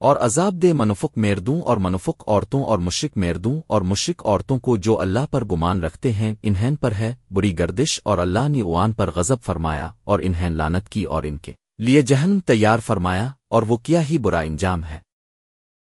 اور عذاب دے منفق میردوں اور منفق عورتوں اور مشرق میردوں اور مشرق عورتوں کو جو اللہ پر گمان رکھتے ہیں، انہین پر ہے، بری گردش اور اللہ نے اوان پر غضب فرمایا اور انہین لانت کی اور ان کے لیے جہن تیار فرمایا اور وہ کیا ہی برا انجام ہے۔